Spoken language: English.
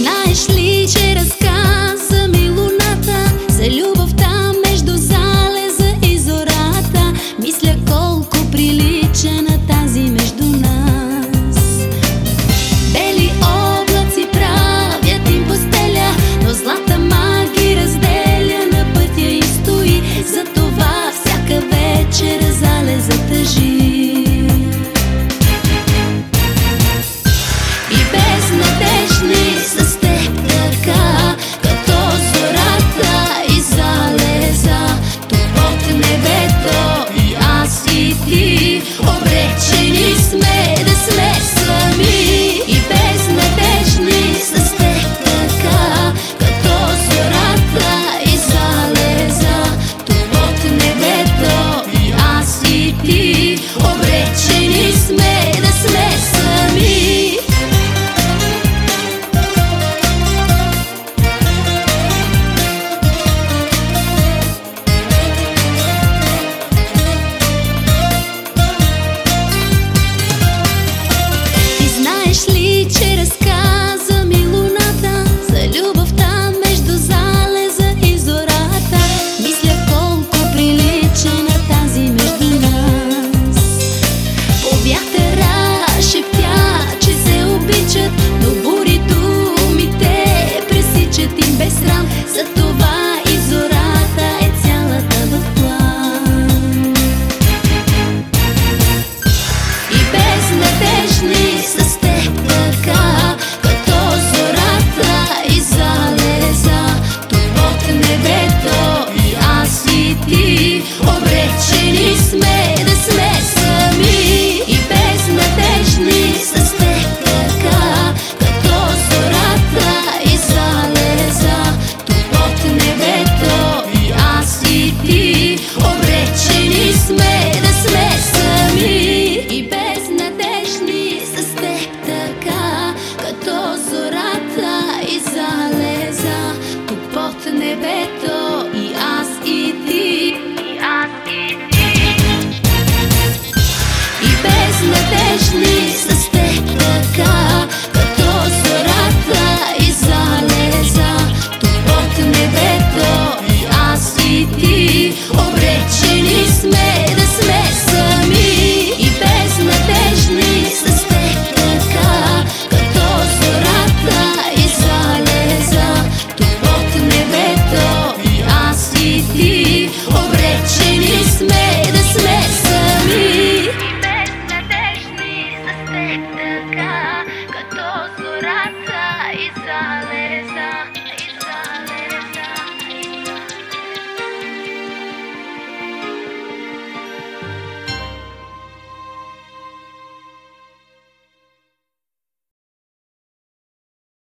знаешь ли